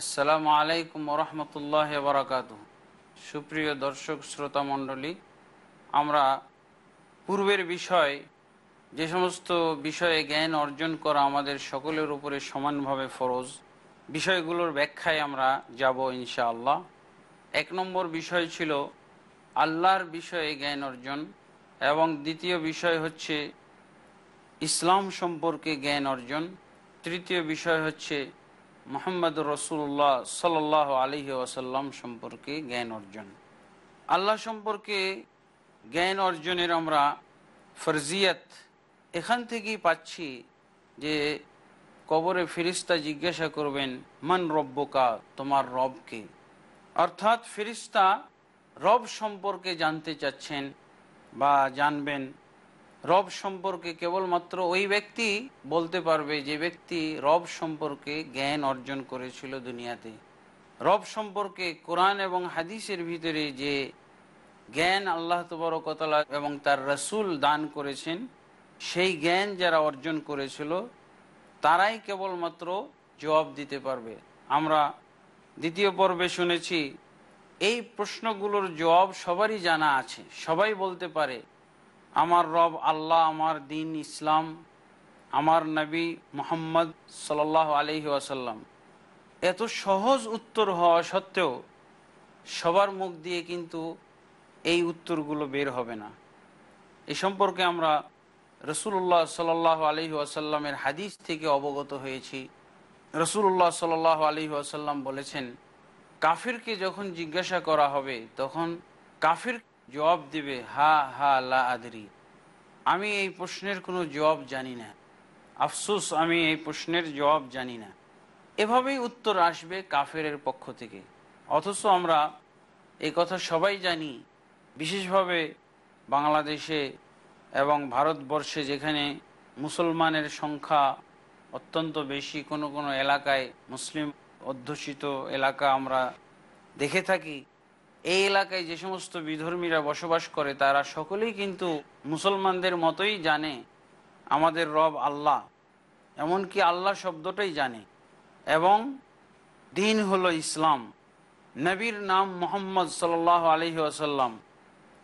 আসসালামু আলাইকুম রহমতুল্লাহ বারাকাত সুপ্রিয় দর্শক, শ্রোতা মণ্ডলী, আমরা পূর্বের বিষয়, যে সমস্ত বিষয়ে জ্ঞান অর্জন করা আমাদের সকলের উপরে সমানভাবে ফরজ, বিষয়গুলোর ব্যাখ্যায় আমরা যাব ইনশাআল্লাহ। এক নম্বর বিষয় ছিল আল্লাহর বিষয়ে জ্ঞান অর্জন এবং দ্বিতীয় বিষয় হচ্ছে ইসলাম সম্পর্কে জ্ঞান অর্জন। তৃতীয় বিষয় হচ্ছে মোহাম্মদ রসুল্লাহ সাল আলহি ওয়াসাল্লাম সম্পর্কে জ্ঞান অর্জন। আল্লাহ সম্পর্কে জ্ঞান অর্জনের আমরা ফরজিয়াত এখান থেকেই পাচ্ছি যে কবরে ফিরিস্তা জিজ্ঞাসা করবেন, মান রব্বকা? তোমার রবকে অর্থাৎ ফিরিস্তা রব সম্পর্কে জানতে চাচ্ছেন বা জানবেন রব সম্পর্কে কেবলমাত্র ওই ব্যক্তি বলতে পারবে যে ব্যক্তি রব সম্পর্কে জ্ঞান অর্জন করেছিল দুনিয়াতে। রব সম্পর্কে কোরআন এবং হাদিসের ভিতরে যে জ্ঞান আল্লাহ তবরকতলা এবং তার রসুল দান করেছেন, সেই জ্ঞান যারা অর্জন করেছিল, তারাই কেবলমাত্র জবাব দিতে পারবে। আমরা দ্বিতীয় পর্বে শুনেছি, এই প্রশ্নগুলোর জবাব সবারই জানা আছে, সবাই বলতে পারে আমার রব আল্লাহ, আমার দিন ইসলাম, আমার নবী মোহাম্মদ সাল আলহি আসাল্লাম এত সহজ উত্তর হওয়া সত্ত্বেও সবার মুখ দিয়ে কিন্তু এই উত্তরগুলো বের হবে না। এ সম্পর্কে আমরা রসুল্লাহ সাল আলহি আসাল্লামের হাদিস থেকে অবগত হয়েছি। রসুল্লাহ সাল আলহি আসাল্লাম বলেছেন, কাফিরকে যখন জিজ্ঞাসা করা হবে, তখন কাফির জবাব দিবে, হা হা, লা আদরি। আমি এই প্রশ্নের কোনো জবাব জানি না। আফসুস, আমি এই প্রশ্নের জবাব জানি না। এভাবেই উত্তর আসবে কাফেরের পক্ষ থেকে। অথচ আমরা এই কথা সবাই জানি, বিশেষভাবে বাংলাদেশে এবং ভারতবর্ষে যেখানে মুসলমানের সংখ্যা অত্যন্ত বেশি, কোনো কোনো এলাকায় মুসলিম অধ্যুষিত এলাকা আমরা দেখে থাকি। এই এলাকায় যে সমস্ত বিধর্মীরা বসবাস করে, তারা সকলেই কিন্তু মুসলমানদের মতোই জানে আমাদের রব আল্লাহ। এমনকি আল্লাহ শব্দটাই জানে। এবং দিন হলো ইসলাম। নবীর নাম মোহাম্মদ সাল আলহি আসাল্লাম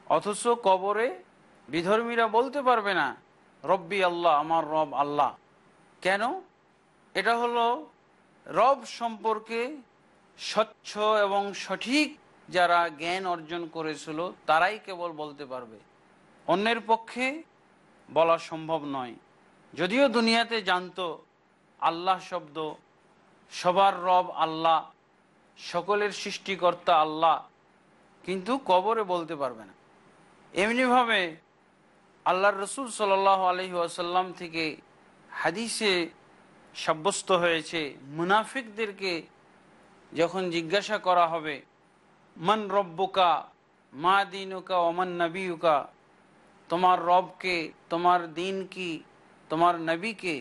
অথচ কবরে বিধর্মীরা বলতে পারবে না, রব্বি আল্লাহ, আমার রব আল্লাহ। কেন? এটা হলো রব সম্পর্কে স্বচ্ছ এবং সঠিক যারা জ্ঞান অর্জন করেছিল, তারাই কেবল বলতে পারবে। অন্যের পক্ষে বলা সম্ভব নয়। যদিও দুনিয়াতে জানত, আল্লাহ শব্দ, সবার রব আল্লাহ, সকলের সৃষ্টিকর্তা আল্লাহ, কিন্তু কবরে বলতে পারবে না। এমনিভাবে আল্লাহর রসুল সাল আলহি আসাল্লাম থেকে হাদিসে সাব্যস্ত হয়েছে, মুনাফিকদেরকে যখন জিজ্ঞাসা করা হবে মন রব্বুকা, মা দিনুকা ওমান নবীকা তোমার রবকে, তোমার দিন কি তোমার নবীকে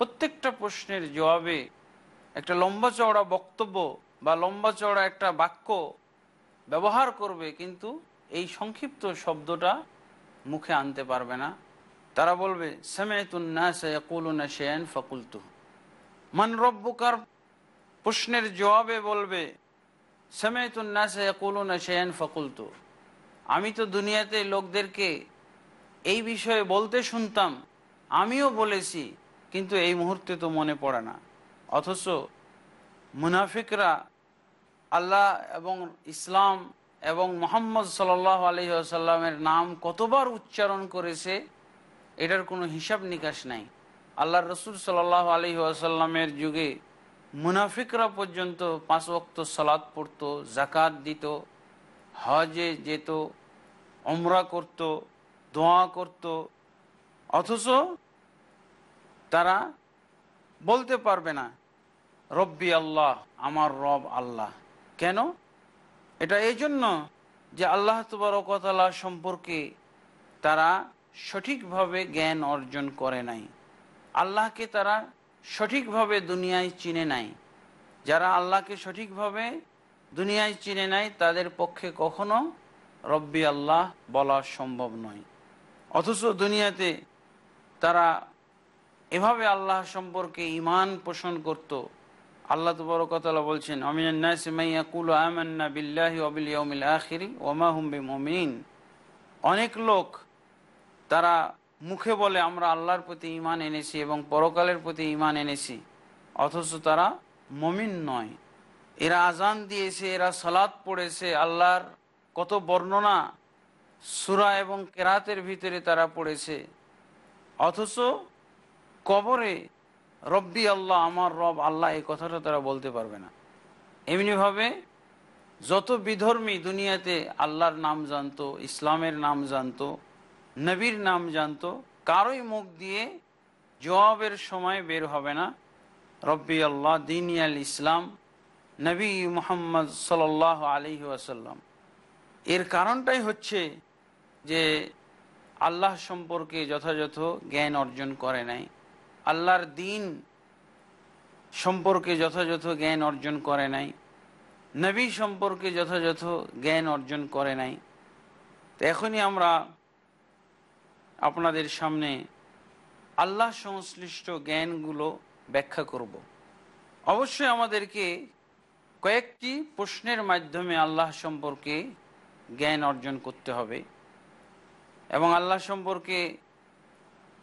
প্রত্যেকটা প্রশ্নের জবাবে একটা লম্বা চওড়া বক্তব্য বা লম্বা চওড়া একটা বাক্য ব্যবহার করবে, কিন্তু এই সংক্ষিপ্ত শব্দটা মুখে আনতে পারবে না। তারা বলবে সেমেতুন্নাসেন ফকুলতু। মান রব্বুকার প্রশ্নের জবাবে বলবে ফকুলতু। আমি তো দুনিয়াতে লোকদেরকে এই বিষয়ে বলতে শুনতাম, আমিও বলেছি, কিন্তু এই মুহূর্তে তো মনে পড়ে না। অথচ মুনাফিকরা আল্লাহ এবং ইসলাম এবং মোহাম্মদ সাল আলহি আসাল্লামের নাম কতবার উচ্চারণ করেছে, এটার কোনো হিসাব নিকাশ নাই। আল্লাহ রসুল সাল আলহি আসাল্লামের যুগে মুনাফিকরা পর্যন্ত পাঁচ ওক্ত সালাদ পড়ত জাকাত দিত, হজে যেত অমরা করত, দোয়া করত। অথচ তারা বলতে পারবে না, রব্বি আল্লাহ, আমার রব আল্লাহ। কেন? এটা এই জন্য যে আল্লাহ তবরকতলা সম্পর্কে তারা সঠিকভাবে জ্ঞান অর্জন করে নাই। আল্লাহকে তারা সঠিকভাবে দুনিয়ায় চিনে নাই। যারা আল্লাহকে সঠিকভাবে দুনিয়ায় চিনে নাই, তাদের পক্ষে কখনো রব্বি আল্লাহ বলা সম্ভব নয়। অথচ দুনিয়াতে তারা এভাবে আল্লাহ সম্পর্কে ইমান পোষণ করত। আল্লাহ তবরকতলা বলছেন অনেক লোক তারা মুখে বলে, আমরা আল্লাহর প্রতি ইমান এনেছি এবং পরকালের প্রতি ইমান এনেছি। অথচ তারা মমিন নয়। এরা আজান দিয়েছে, এরা সালাদ পড়েছে, আল্লাহর কত বর্ণনা সুরা এবং কেরাতের ভিতরে তারা পড়েছে। অথচ কবরে রব্বি আল্লাহ, আমার রব আল্লাহ, এই কথাটা তারা বলতে পারবে না। এমনিভাবে যত বিধর্মী দুনিয়াতে আল্লাহর নাম জানতো, ইসলামের নাম জানতো নবীর নাম জানতো, কারোই মুখ দিয়ে জবাবের সময় বের হবে না। রব্বি আল্লাহ দিনিয়াল ইসলাম, নবী মোহাম্মদ সাল আলি আসাল্লাম এর কারণটাই হচ্ছে যে আল্লাহ সম্পর্কে যথাযথ জ্ঞান অর্জন করে নাই। আল্লাহর দিন সম্পর্কে যথাযথ জ্ঞান অর্জন করে নাই। নবী সম্পর্কে যথাযথ জ্ঞান অর্জন করে নাই। তো এখনই আমরা আপনাদের সামনে আল্লাহ সংশ্লিষ্ট জ্ঞানগুলো ব্যাখ্যা করব। অবশ্যই আমাদেরকে কয়েকটি প্রশ্নের মাধ্যমে আল্লাহ সম্পর্কে জ্ঞান অর্জন করতে হবে এবং আল্লাহ সম্পর্কে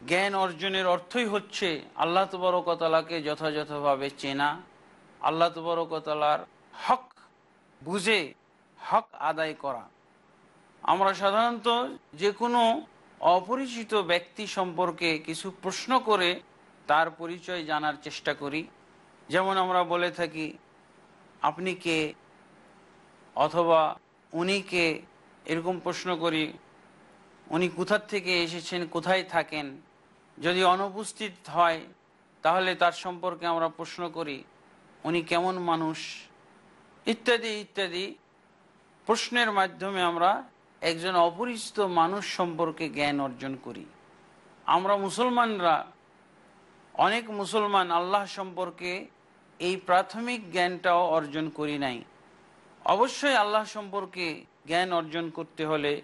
জ্ঞান অর্জনের অর্থই হচ্ছে আল্লাহ তবরকতলাকে যথাযথভাবে চেনা, আল্লাহ তবরকতলার হক বুঝে, হক আদায় করা আমরা সাধারণত যে কোনো অপরিচিত ব্যক্তি সম্পর্কে কিছু প্রশ্ন করে তার পরিচয় জানার চেষ্টা করি। যেমন আমরা বলে থাকি, আপনি কে? অথবা উনি কে? এরকম প্রশ্ন করি, উনি কোথার থেকে এসেছেন, কোথায় থাকেন? যদি অনুপস্থিত হয়, তাহলে তার সম্পর্কে আমরা প্রশ্ন করি, উনি কেমন মানুষ? ইত্যাদি ইত্যাদি প্রশ্নের মাধ্যমে আমরা একজন অপরিচিত মানুষ সম্পর্কে জ্ঞান অর্জন করি। আমরা মুসলমানরা, অনেক মুসলমান আল্লাহ সম্পর্কে এই প্রাথমিক জ্ঞানটাও অর্জন করি নাই। অবশ্যই আল্লাহ সম্পর্কে জ্ঞান অর্জন করতে হলে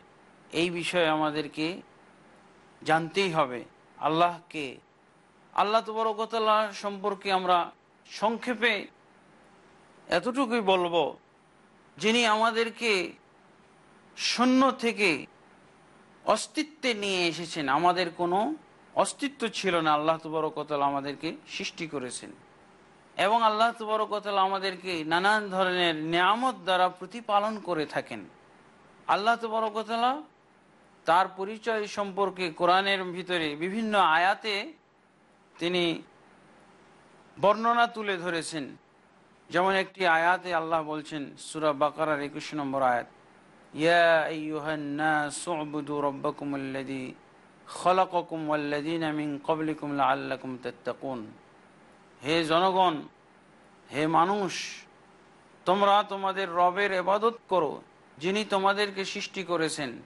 এই বিষয়ে আমাদেরকে জানতেই হবে। আল্লাহকে, আল্লাহ তবরকতলা সম্পর্কে আমরা সংক্ষেপে এতটুকুই বলব, যিনি আমাদেরকে শূন্য থেকে অস্তিত্বে নিয়ে এসেছেন। আমাদের কোনো অস্তিত্ব ছিল না। আল্লাহ তবরকতলা আমাদেরকে সৃষ্টি করেছেন। এবং আল্লাহ তবরকতলা আমাদেরকে নানান ধরনের নিয়ামত দ্বারা প্রতিপালন করে থাকেন। আল্লাহ তবরকতলা তার পরিচয় সম্পর্কে কোরআনের ভিতরে বিভিন্ন আয়াতে তিনি বর্ণনা তুলে ধরেছেন। যেমন একটি আয়াতে আল্লাহ বলছেন, সুরা বাকারার একুশ নম্বর আয়াত হে জনগণ, হে মানুষ, তোমরা তোমাদের রবের এবাদত করো, যিনি তোমাদেরকে সৃষ্টি করেছেন,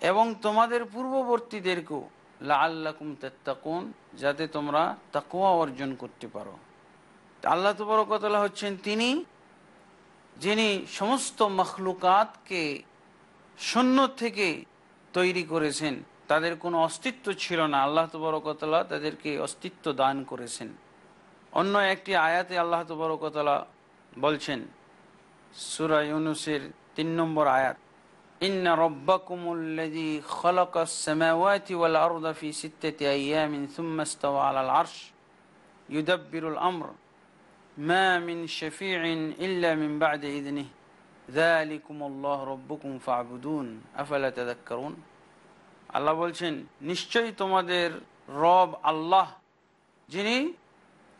এবং তোমাদের পূর্ববর্তীদেরকেও লা আল্লাকুম তেত্তাকুন, যাতে তোমরা তাকুয়া অর্জন করতে পারো। আল্লাহ তো বড় তবরকতলা হচ্ছেন তিনি যিনি সমস্ত মখলুকাতকে শূন্য থেকে তৈরি করেছেন, তাদের কোনো অস্তিত্ব ছিল না। আল্লাহ তবরকতলা তাদেরকে অস্তিত্ব দান করেছেন। অন্য একটি আয়াতে আল্লাহ তবরকতলা বলছেন, সুরা ইউনুসের তিন নম্বর আয়াত, ইন্না আমর। মা মিন শফিউন ইল্লা মিন বা'দি ইযনিহি যালিকুমুল্লাহু রাব্বুকুম ফা'বুদুন। আফালা তাযাক্কারুন? আল্লাহ বলছেন, নিশ্চয়ই তোমাদের রব আল্লাহ, যিনি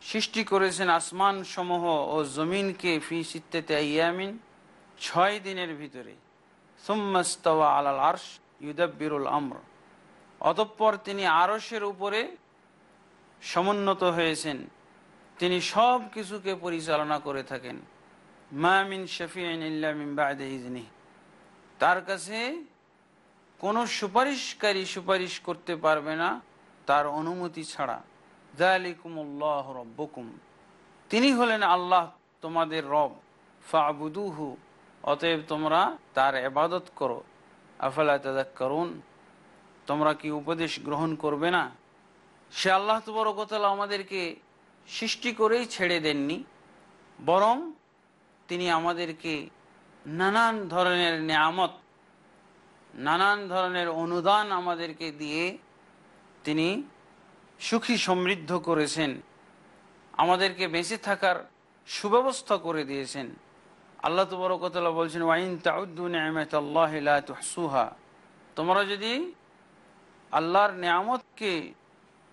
সৃষ্টি করেছেন আসমান সমূহ ও জমিনকে ফি সিত্তেতে ইয়ামিন ছয় দিনের ভিতরে। সুম্মাস্তাওয়া আলাল আরশ ইউদাব্বিরুল আমর। অতঃপর তিনি আরশের উপরে সমুন্নত হয়েছেন। তিনি সব কিছুকে পরিচালনা করে থাকেন। মামিন শফিন ইল্লামিন তার কাছে কোনো সুপারিশকারী সুপারিশ করতে পারবে না তার অনুমতি ছাড়া। জালিকুমুল্লাহ রব্বকুম। তিনি হলেন আল্লাহ তোমাদের রব। ফাবুদুহু, অতএব তোমরা তার এবাদত করো। আফালা করুন তোমরা কি উপদেশ গ্রহণ করবে না? সে আল্লাহ তবরকতালা আমাদেরকে সৃষ্টি করেই ছেড়ে দেননি, বরং তিনি আমাদেরকে নানান ধরনের নিয়ামত, নানান ধরনের অনুদান আমাদেরকে দিয়ে তিনি সুখী সমৃদ্ধ করেছেন, আমাদেরকে বেঁচে থাকার সুব্যবস্থা করে দিয়েছেন। আল্লাহ তবরকতলা বলছেন, ওয়াইন তাউদ্দুনহসুহা তোমরা যদি আল্লাহর নিয়ামতকে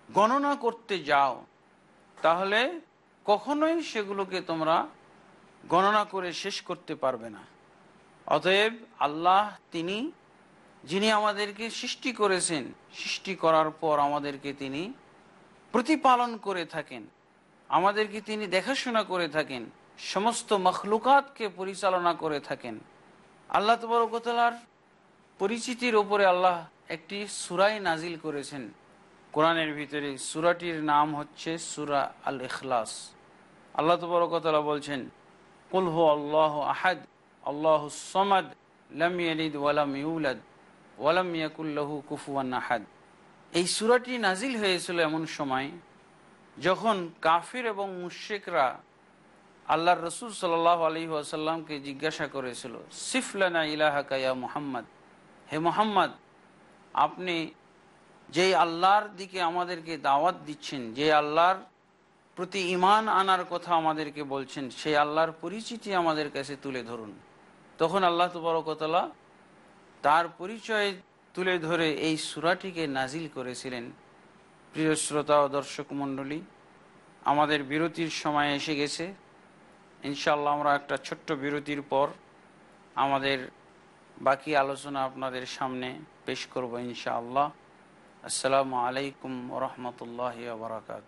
গণনা করতে যাও তাহলে কখনোই সেগুলোকে তোমরা গণনা করে শেষ করতে পারবে না। অতএব আল্লাহ তিনি, যিনি আমাদেরকে সৃষ্টি করেছেন, সৃষ্টি করার পর আমাদেরকে তিনি প্রতিপালন করে থাকেন, আমাদেরকে তিনি দেখাশোনা করে থাকেন, সমস্ত মখলুকাতকে পরিচালনা করে থাকেন। আল্লাহ তবরকতলার পরিচিতির ওপরে আল্লাহ একটি সুরাই নাজিল করেছেন। কোরআনের ভিতরে সুরাটির নাম হচ্ছে সুরা আল ইখলাস আল্লাহ তবরকতলা বলছেন কুলহু আল্লাহ আহাদ, আল্লাহ সমাদ, লাম ইয়ালিদ ওয়ালাম ইউলাদ ওয়ালাম ইয়াকুল্লাহু কুফুয়ান আহাদ। এই সুরাটি নাজিল হয়েছিল এমন সময় যখন কাফির এবং মুশেকরা আল্লাহর রসুল সাল আলী আসাল্লামকে জিজ্ঞাসা করেছিল সিফলানা ইলাহা কায়া মুহাম্মদ? হে মোহাম্মদ, আপনি যেই আল্লাহর দিকে আমাদেরকে দাওয়াত দিচ্ছেন, যে আল্লাহর প্রতি ইমান আনার কথা আমাদেরকে বলছেন সেই আল্লাহর পরিচিতি আমাদের কাছে তুলে ধরুন। তখন আল্লাহ তবরকতলা তার পরিচয় তুলে ধরে এই সুরাটিকে নাজিল করেছিলেন। প্রিয় শ্রোতা ও দর্শক মণ্ডলী, আমাদের বিরতির সময় এসে গেছে। ইনশাল্লাহ আমরা একটা ছোট্ট বিরতির পর আমাদের বাকি আলোচনা আপনাদের সামনে পেশ করব ইনশাআল্লাহ। আসসালামু আলাইকুম রহমতুল্লাহ বারকাত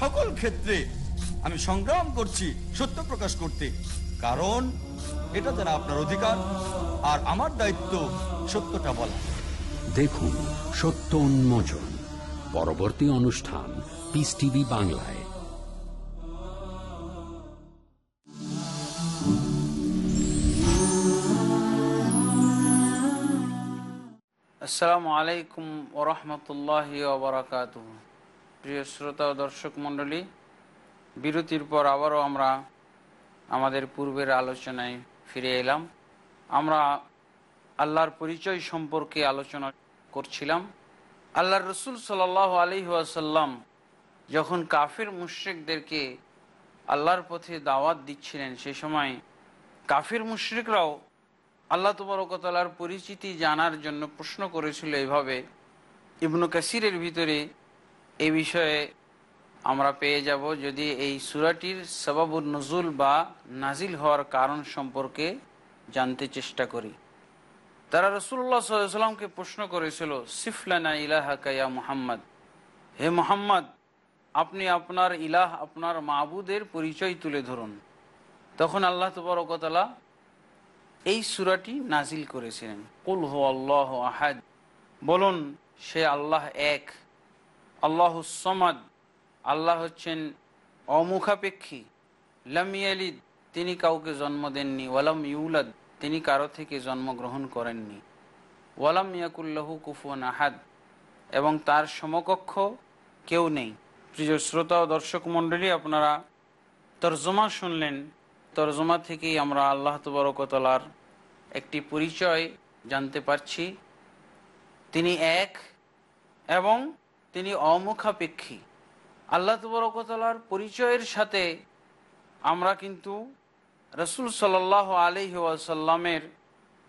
সকল ক্ষেত্রে আমি সংগ্রাম করছি সত্য প্রকাশ করতে। কারণ এটা যেন আপনার অধিকার আর আমার দায়িত্ব সত্যটা বলা। দেখুন সত্য উন্মোচন পরবর্তী অনুষ্ঠান পিস টিভি বাংলায়। আসসালামু আলাইকুম ওরহমতুল্লাহ ওবরাকাত প্রিয় শ্রোতা ও দর্শক মণ্ডলী, বিরতির পর আবারও আমরা আমাদের পূর্বের আলোচনায় ফিরে এলাম। আমরা আল্লাহর পরিচয় সম্পর্কে আলোচনা করছিলাম। আল্লাহর রসুল সাল আলি আসাল্লাম যখন কাফের মুশ্রিকদেরকে আল্লাহর পথে দাওয়াত দিচ্ছিলেন, সে সময় কাফির মুশ্রিকরাও আল্লাহ তবরকতলার পরিচিতি জানার জন্য প্রশ্ন করেছিল এভাবে। ইবনু কাসিরের ভিতরে এই বিষয়ে আমরা পেয়ে যাব যদি এই সুরাটির সবাবুর নজুল বা নাজিল হওয়ার কারণ সম্পর্কে জানতে চেষ্টা করি। তারা রসুল্লাহ সাল্লামকে প্রশ্ন করেছিল সিফলানা ইলাহা কায়া মুহাম্মদ? হে মোহাম্মদ, আপনি আপনার ইলাহ আপনার মাবুদের পরিচয় তুলে ধরুন। তখন আল্লাহ তবরকতলা এই সুরাটি নাজিল করেছিলেন। কুল হো আল্লাহ আহাদ। বলুন, সে আল্লাহ এক। আল্লাহ সমাদ, আল্লাহ হচ্ছেন অমুখাপেক্ষী। লামিয়ালিদ তিনি কাউকে জন্ম দেননি। ওয়ালাম ইউলাদ, তিনি কারও থেকে জন্মগ্রহণ করেননি। ওয়ালাম ইয়াকুল্লাহু কুফুয়ান আহাদ, এবং তার সমকক্ষ কেউ নেই। প্রিয় শ্রোতা ও দর্শক মণ্ডলী, আপনারা তর্জমা শুনলেন। তর্জমা থেকেই আমরা আল্লাহ তবরকতলার একটি পরিচয় জানতে পারছি। তিনি এক এবং তিনি অমুখাপেক্ষী। আল্লাহ তবরকতলার পরিচয়ের সাথে আমরা কিন্তু রসুল সাল্লাহ আলহি ওয়াসাল্লামের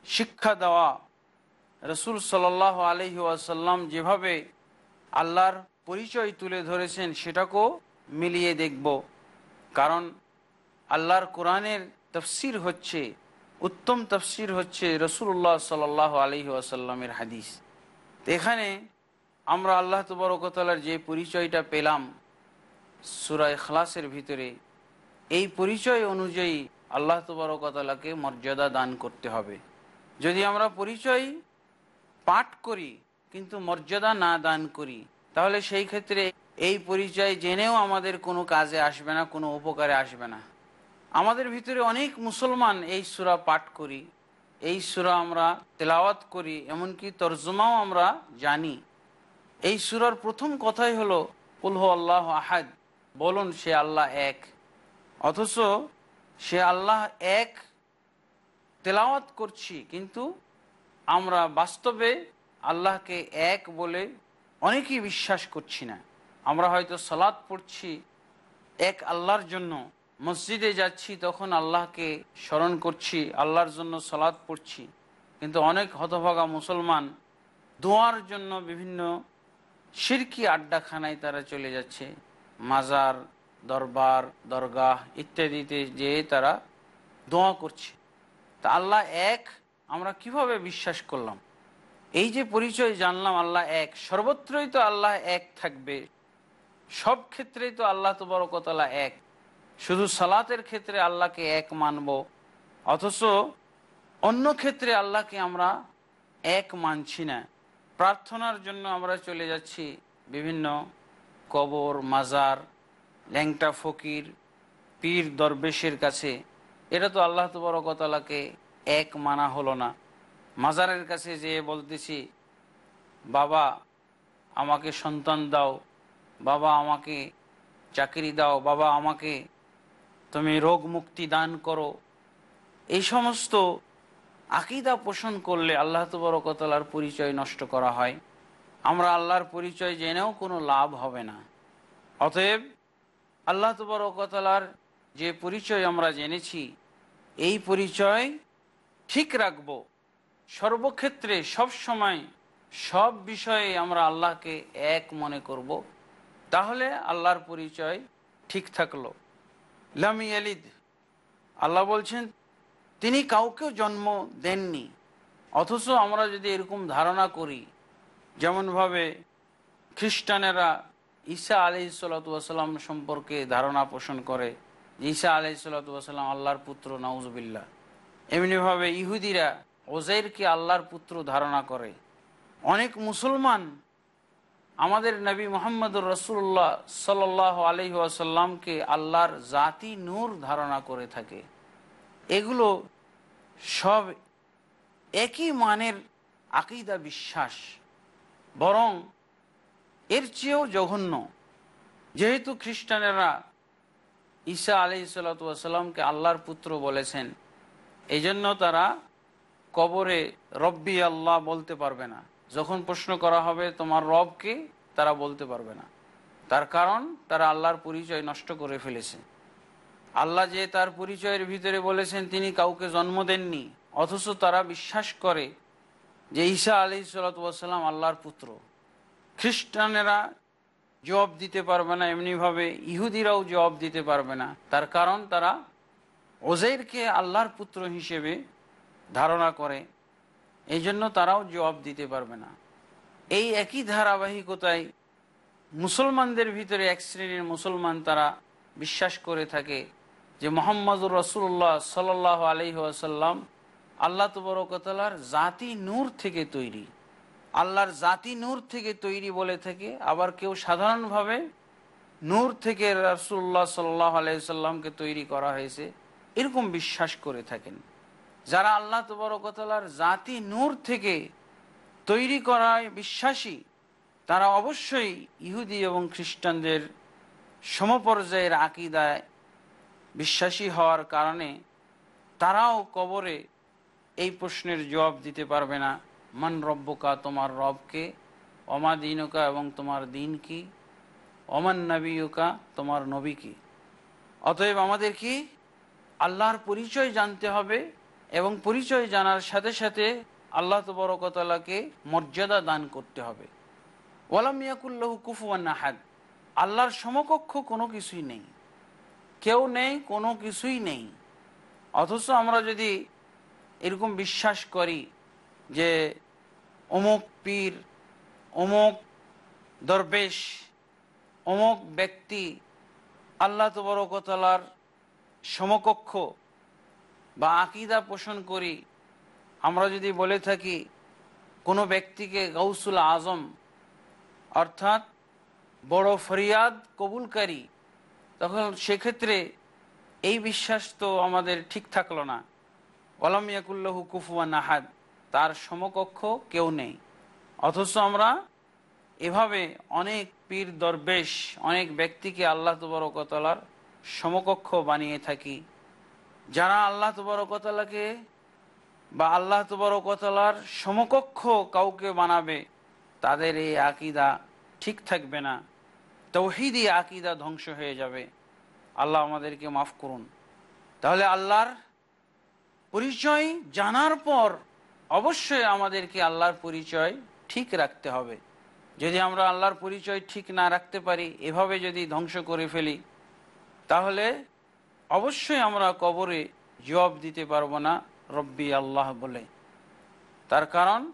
শিক্ষা দেওয়া, রসুল সাল্লাহ আলহি ওয়াসাল্লাম যেভাবে আল্লাহর পরিচয় তুলে ধরেছেন সেটাকেও মিলিয়ে দেখব। কারণ আল্লাহর কোরআনের তফসির হচ্ছে, উত্তম তফসির হচ্ছে রসুল্লাহ সাল আলহি আসাল্লামের হাদিস। এখানে আমরা আল্লাহ তবরকতলার যে পরিচয়টা পেলাম সুরায় খালাসের ভিতরে, এই পরিচয় অনুযায়ী আল্লাহ তবরকতলাকে মর্যাদা দান করতে হবে। যদি আমরা পরিচয় পাঠ করি, কিন্তু মর্যাদা না দান করি, তাহলে সেই ক্ষেত্রে এই পরিচয় জেনেও আমাদের কোনো কাজে আসবে না, কোনো উপকারে আসবে না। আমাদের ভিতরে অনেক মুসলমান এই সুরা পাঠ করি, এই সুরা আমরা তেলাওয়াত করি, এমনকি তর্জমাও আমরা জানি। এই সুরার প্রথম কথাই হলো উলহ আল্লাহ আহাদ। বলুন, সে আল্লাহ এক। অথচ সে আল্লাহ এক তেলাওয়াত করছি, কিন্তু আমরা বাস্তবে আল্লাহকে এক বলে অনেকেই বিশ্বাস করছি না। আমরা হয়তো সালাদ পড়ছি এক আল্লাহর জন্য, মসজিদে যাচ্ছি, তখন আল্লাহকে স্মরণ করছি, আল্লাহর জন্য সালাদ পড়ছি। কিন্তু অনেক হতভাগা মুসলমান দোয়ার জন্য বিভিন্ন সিরকি আড্ডাখানায় তারা চলে যাচ্ছে। মাজার, দরবার, দরগাহ ইত্যাদিতে যেয়ে তারা দোয়া করছে। তা আল্লাহ এক, আমরা কীভাবে বিশ্বাস করলাম? এই যে পরিচয় জানলাম আল্লাহ এক, সর্বত্রই তো আল্লাহ এক থাকবে। সব ক্ষেত্রেই তো আল্লাহ তো বড় তবরকতলা এক। শুধু সালাতের ক্ষেত্রে আল্লাহকে এক মানব, অথচ অন্য ক্ষেত্রে আল্লাহকে আমরা এক মানছি না। প্রার্থনার জন্য আমরা চলে যাচ্ছি বিভিন্ন কবর, মাজার, ল্যাংটা ফকির, পীর দরবেশের কাছে। এটা তো আল্লাহ তবরকতলাকে এক মানা হলো না। মাজারের কাছে যেয়ে বলতেছি, বাবা, আমাকে সন্তান দাও। বাবা, আমাকে চাকরি দাও। বাবা, আমাকে তুমি রোগ মুক্তি দান করো। এই সমস্ত আকিদা পোষণ করলে আল্লাহ তবরকতলার পরিচয় নষ্ট করা হয়। আমরা আল্লাহর পরিচয় জেনেও কোনো লাভ হবে না। অতএব আল্লাহ তবরকতলার যে পরিচয় আমরা জেনেছি, এই পরিচয় ঠিক রাখব। সর্বক্ষেত্রে সব সময় সব বিষয়ে আমরা আল্লাহকে এক মনে করব। তাহলে আল্লাহর পরিচয় ঠিক থাকল। লামি আলিদ আল্লাহ বলছেন তিনি কাউকেও জন্ম দেননি। অথচ আমরা যদি এরকম ধারণা করি, যেমনভাবে খ্রিস্টানেরা ঈসা আলি সাল্লাম সম্পর্কে ধারণা পোষণ করে ঈসা আলি সাল্লাম আল্লাহর পুত্র নাউজবিল্লা এমনিভাবে ইহুদিরা ওজাইরকে আল্লাহর পুত্র ধারণা করে। অনেক মুসলমান আমাদের নবী মোহাম্মদুর রসুল্লাহ সাল আলহি আসাল্লামকে আল্লাহর জাতি নূর ধারণা করে থাকে। এগুলো সব একই মানের আকিদা বিশ্বাস, বরং এর চেয়েও জঘন্য। যেহেতু খ্রিস্টানেরা ঈসা আলি সাল্লাতামকে আল্লাহর পুত্র বলেছেন এই জন্য তারা কবরে রব্বি আল্লাহ বলতে পারবে না। যখন প্রশ্ন করা হবে, তোমার রবকে তারা বলতে পারবে না। তার কারণ, তারা আল্লাহর পরিচয় নষ্ট করে ফেলেছে। আল্লাহ যে তার পরিচয়ের ভিতরে বলেছেন, তিনি কাউকে জন্ম দেননি, অথচ তারা বিশ্বাস করে যে ঈসা আলি সাল্লাম আল্লাহর পুত্র। খ্রিস্টানেরা জবাব দিতে পারবে না, এমনিভাবে ইহুদিরাও জবাব দিতে পারবে না। তার কারণ তারা ওজেরকে আল্লাহর পুত্র হিসেবে ধারণা করে এই জন্য তারাও জবাব দিতে পারবে না। এই একই ধারাবাহিকতায় মুসলমানদের ভিতরে এক শ্রেণির মুসলমান তারা বিশ্বাস করে থাকে যে মোহাম্মদুর রসুল্লাহ সাল আলহি আসাল্লাম আল্লাহ তবরকতালার জাতি নূর থেকে তৈরি। আল্লাহর জাতি নূর থেকে তৈরি বলে থাকে। আবার কেউ সাধারণভাবে নূর থেকে রসুল্লাহ সাল্লাহ আলাইসাল্লামকে তৈরি করা হয়েছে, এরকম বিশ্বাস করে থাকেন। যারা আল্লাহ তবরকতালার জাতি নূর থেকে তৈরি করায় বিশ্বাসী, তারা অবশ্যই ইহুদি এবং খ্রিস্টানদের সমপর্যায়ের আকিদায় বিশ্বাসী হওয়ার কারণে তারাও কবরে এই প্রশ্নের জবাব দিতে পারবে না। মান রব্বকা, তোমার রবকে অমা দিনকা এবং তোমার দিন কি অমান নবীকা তোমার নবী কি অতএব আমাদের কি আল্লাহর পরিচয় জানতে হবে এবং পরিচয় জানার সাথে সাথে আল্লাহ তবরকতলাকে মর্যাদা দান করতে হবে। ওয়ালাম ইয়াকুল্লাহ কুফুয়ান নাহাদ আল্লাহর সমকক্ষ কোনো কিছুই নেই। কেউ নেই, কোনো কিছুই নেই। অথচ আমরা যদি এরকম বিশ্বাস করি যে অমুক পীর, অমুক দরবেশ, অমুক ব্যক্তি আল্লাহ তবরকতলার সমকক্ষ বা আকিদা পোষণ করি, আমরা যদি বলে থাকি কোনো ব্যক্তিকে গৌসুল আজম, অর্থাৎ বড় ফরিয়াদ কবুলকারী তখন সেক্ষেত্রে এই বিশ্বাস তো আমাদের ঠিক থাকল না। কলামিয়াকুল্লাহু কুফুয়া নাহাদ তার সমকক্ষ কেউ নেই। অথচ আমরা এভাবে অনেক পীর দরবেশ, অনেক ব্যক্তিকে আল্লাহ তবরকতলার সমকক্ষ বানিয়ে থাকি। যারা আল্লাহ তবরকতলাকে বা আল্লাহ তবরকতলার সমকক্ষ কাউকে বানাবে, তাদের এই আকিদা ঠিক থাকবে না। তৌহিদি আকিদা ধ্বংস হয়ে যাবে। আল্লাহ আমাদেরকে মাফ করুন। তাহলে আল্লাহর পরিচয় জানার পর অবশ্যই আমাদেরকে আল্লাহর পরিচয় ঠিক রাখতে হবে। যদি আমরা আল্লাহর পরিচয় ঠিক না রাখতে পারি, এভাবে যদি ধ্বংস করে ফেলি, তাহলে অবশ্যই আমরা কবরে জবাব দিতে পারব না, রব্বি আল্লাহ বলে। তার কারণ,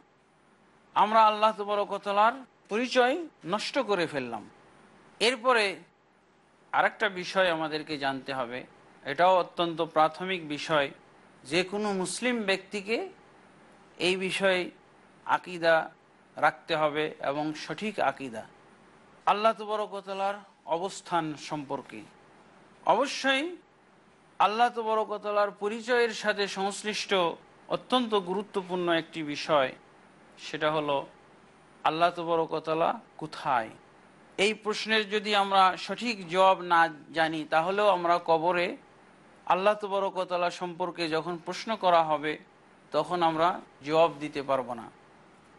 আমরা আল্লাহ তবরকতলার পরিচয় নষ্ট করে ফেললাম। এরপরে আরেকটা বিষয় আমাদেরকে জানতে হবে। এটাও অত্যন্ত প্রাথমিক বিষয়। যে কোনো মুসলিম ব্যক্তিকে এই বিষয়ে আকিদা রাখতে হবে এবং সঠিক আকিদা। আল্লাহ তবরকতলার অবস্থান সম্পর্কে। অবশ্যই আল্লাহ তবরকতলার পরিচয়ের সাথে সংশ্লিষ্ট অত্যন্ত গুরুত্বপূর্ণ একটি বিষয়, সেটা হলো আল্লাহ তবরকতলা কোথায়? এই প্রশ্নের যদি আমরা সঠিক জবাব না জানি, তাহলেও আমরা কবরে আল্লাহ তবরকতলা সম্পর্কে যখন প্রশ্ন করা হবে, তখন আমরা জবাব দিতে পারব না।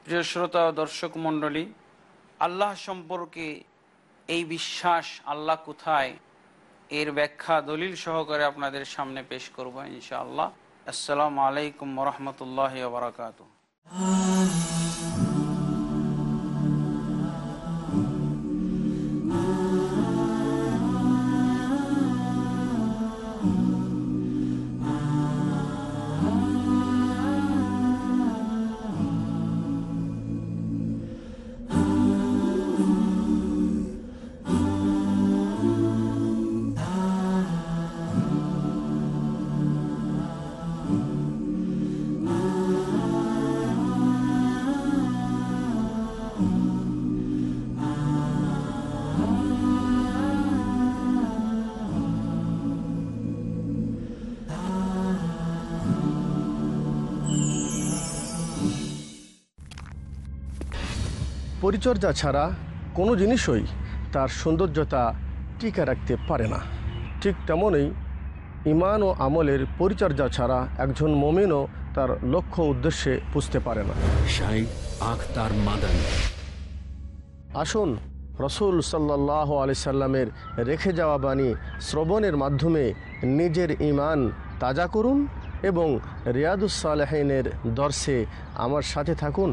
প্রিয় শ্রোতা দর্শক মণ্ডলী, আল্লাহ সম্পর্কে এই বিশ্বাস আল্লাহ কোথায়, এর ব্যাখ্যা দলিল সহকারে আপনাদের সামনে পেশ করব ইনশাআল্লাহ। আসসালামু আলাইকুম রহমতুল্লাহ বারাকাত পরিচর্যা ছাড়া কোনো জিনিসই তার সৌন্দর্যতা টিকে রাখতে পারে না। ঠিক তেমনই ইমান ও আমলের পরিচর্যা ছাড়া একজন মমিনও তার লক্ষ্য উদ্দেশ্যে বুঝতে পারে না। আখতার মাদানী। আসুন রসুল সাল্লাহ আলি সাল্লামের রেখে যাওয়া বাণী শ্রবণের মাধ্যমে নিজের ইমান তাজা করুন এবং রিয়াদুসালেহিনের দর্শে আমার সাথে থাকুন।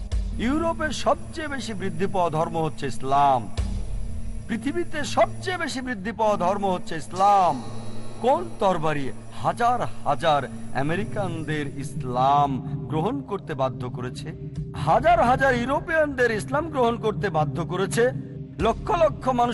ইউরোপে সবচেয়ে বেশি বৃদ্ধি পাওয়া ধর্ম হচ্ছে ইসলাম। পৃথিবীতে সবচেয়ে বেশি বৃদ্ধি পাওয়া ধর্ম হচ্ছে ইসলাম। কোন তরবারি হাজার হাজার আমেরিকানদের ইসলাম গ্রহণ করতে বাধ্য করেছে? হাজার হাজার ইউরোপিয়ানদের ইসলাম গ্রহণ করতে বাধ্য করেছে? লক্ষ লক্ষ মানুষ